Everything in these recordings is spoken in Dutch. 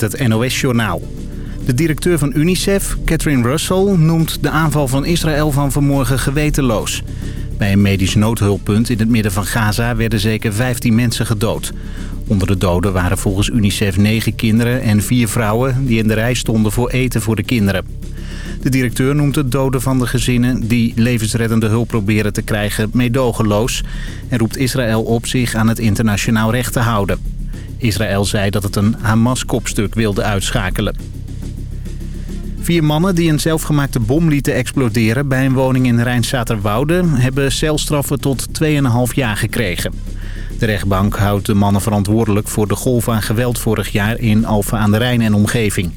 het NOS-journaal. De directeur van UNICEF, Catherine Russell, noemt de aanval van Israël van vanmorgen gewetenloos. Bij een medisch noodhulppunt in het midden van Gaza werden zeker 15 mensen gedood. Onder de doden waren volgens UNICEF 9 kinderen en 4 vrouwen die in de rij stonden voor eten voor de kinderen. De directeur noemt het doden van de gezinnen die levensreddende hulp proberen te krijgen meedogenloos... en roept Israël op zich aan het internationaal recht te houden. Israël zei dat het een Hamas-kopstuk wilde uitschakelen. Vier mannen die een zelfgemaakte bom lieten exploderen bij een woning in Rijnsaterwoude... hebben celstraffen tot 2,5 jaar gekregen. De rechtbank houdt de mannen verantwoordelijk voor de golf aan geweld vorig jaar in Alphen aan de Rijn en omgeving.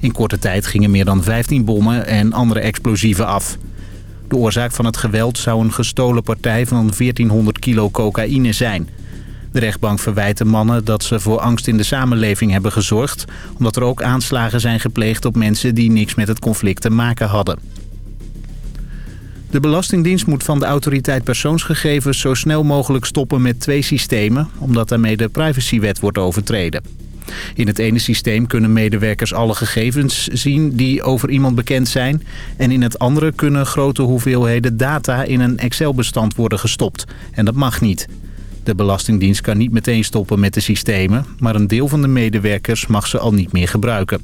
In korte tijd gingen meer dan 15 bommen en andere explosieven af. De oorzaak van het geweld zou een gestolen partij van 1400 kilo cocaïne zijn. De rechtbank verwijt de mannen dat ze voor angst in de samenleving hebben gezorgd... omdat er ook aanslagen zijn gepleegd op mensen die niks met het conflict te maken hadden. De Belastingdienst moet van de autoriteit persoonsgegevens zo snel mogelijk stoppen met twee systemen... omdat daarmee de privacywet wordt overtreden. In het ene systeem kunnen medewerkers alle gegevens zien die over iemand bekend zijn... en in het andere kunnen grote hoeveelheden data in een Excel-bestand worden gestopt. En dat mag niet. De Belastingdienst kan niet meteen stoppen met de systemen... maar een deel van de medewerkers mag ze al niet meer gebruiken.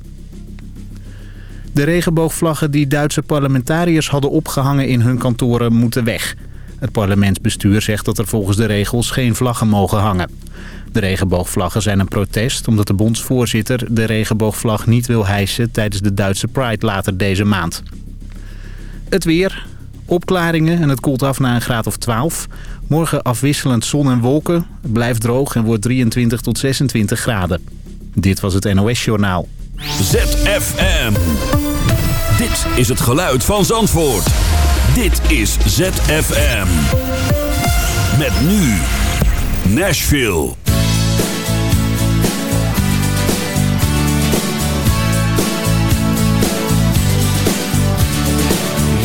De regenboogvlaggen die Duitse parlementariërs hadden opgehangen in hun kantoren moeten weg. Het parlementsbestuur zegt dat er volgens de regels geen vlaggen mogen hangen. De regenboogvlaggen zijn een protest omdat de bondsvoorzitter de regenboogvlag niet wil hijsen tijdens de Duitse Pride later deze maand. Het weer, opklaringen en het koelt af naar een graad of 12. Morgen afwisselend zon en wolken, blijft droog en wordt 23 tot 26 graden. Dit was het NOS Journaal. ZFM. Dit is het geluid van Zandvoort. Dit is ZFM. Met nu Nashville.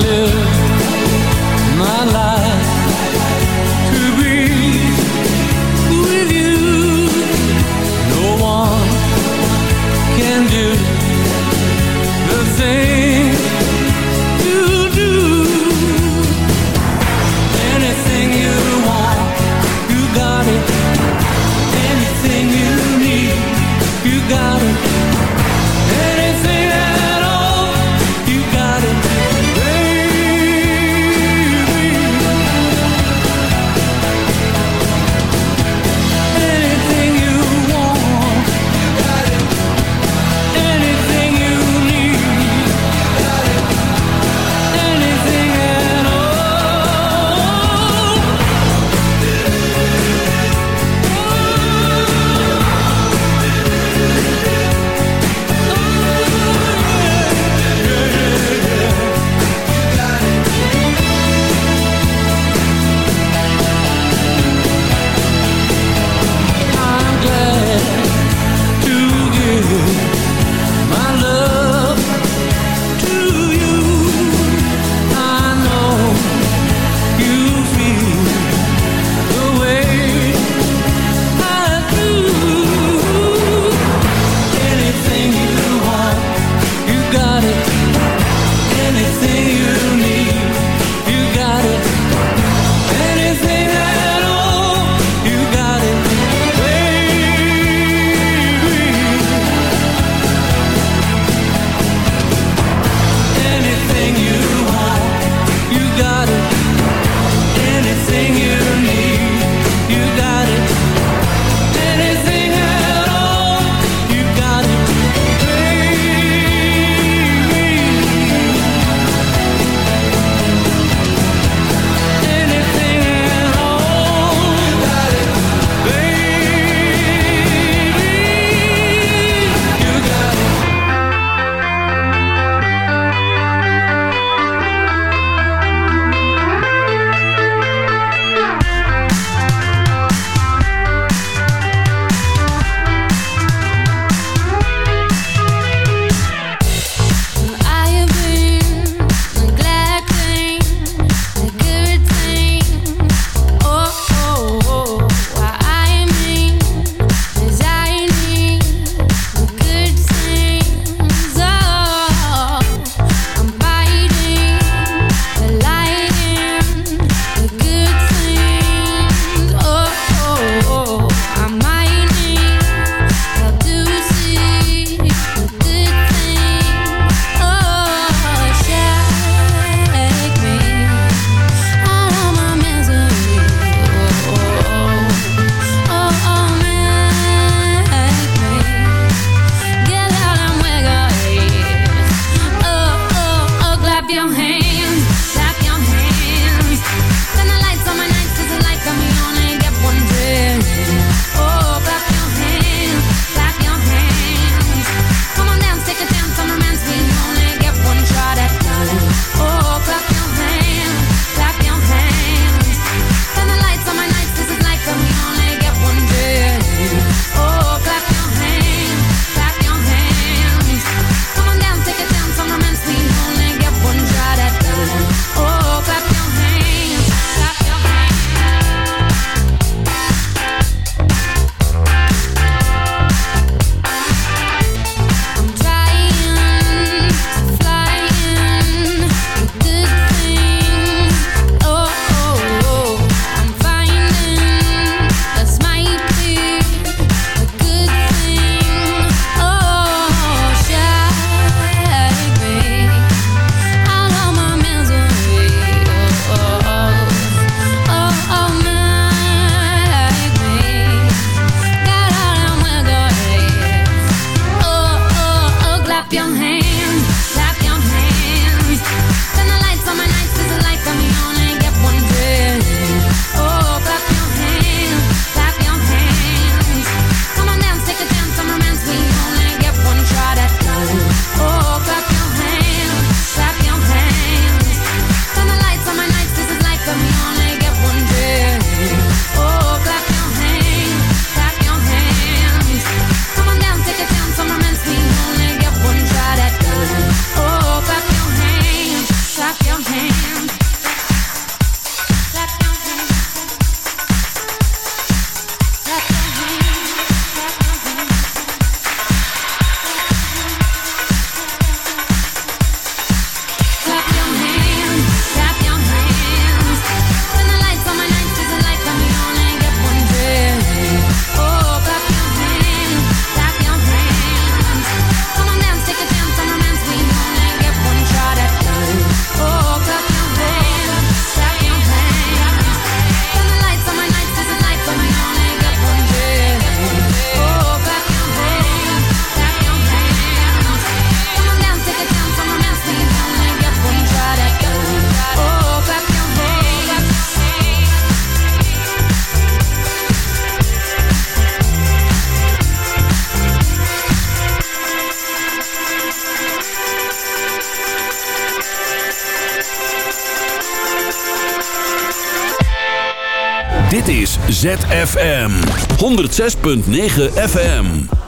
live ZFM 106.9 FM.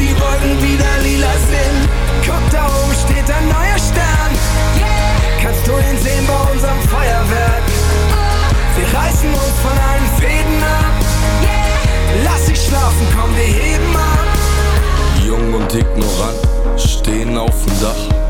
die Wolken wieder lila sind. Guck, da oben steht ein neuer Stern. Kannst du ihn sehen bei unserem Feuerwerk? Wir reißen uns von allen Fäden ab. Lass dich schlafen, komm, wir heben ab. Jung und ignorant stehen auf dem Dach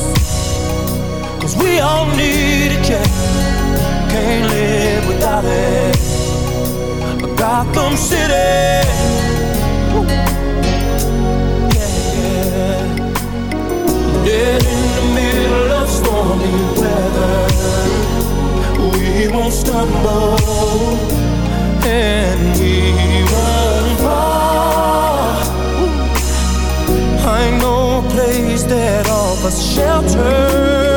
We all need a change. Can't live without it. Gotham City. Yeah. Dead in the middle of stormy weather. We won't stumble and we won't fall. I know a place that offers shelter.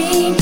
think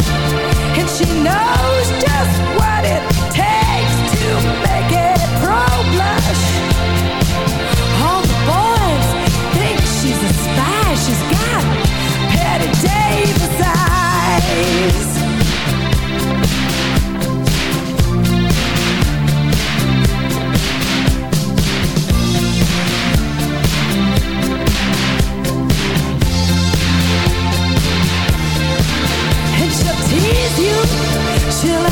she knows just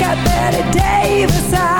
got Betty Davis eyes.